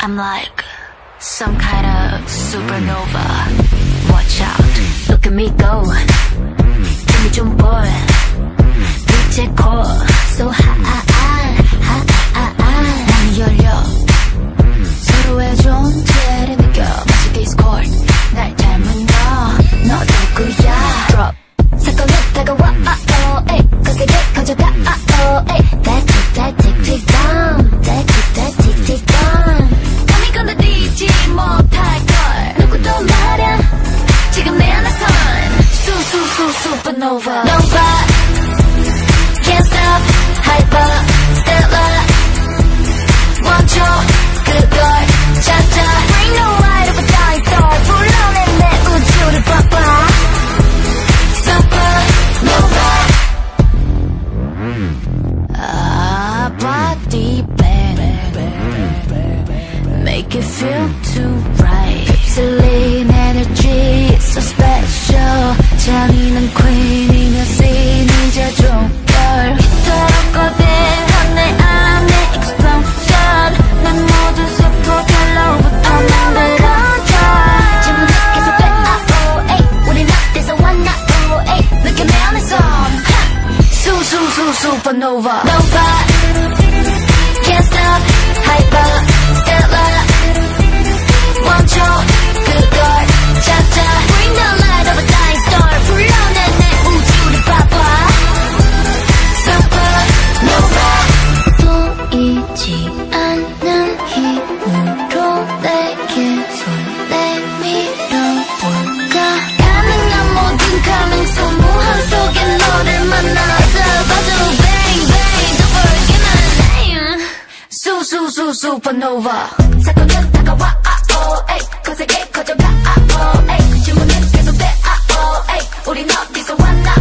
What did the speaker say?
I'm like some kind of supernova. Watch out, look at me go. Give me jump boy. supernova Nova Can't stop. Hyper. Stellar want your good 멈춰 cha cha. Bring the light of a dying star 불러내 the 우주를 바꿔 Supernova. Ah, body bang. Make it feel too right. Pepsiline energy. Nova. Nova. 슈퍼노바. 사건은 다가와 아오 어, 에이. 거세게 커져가 아오 에이. 그 질문은 계속돼 아오 어, 에이. 우린 어디서 왔나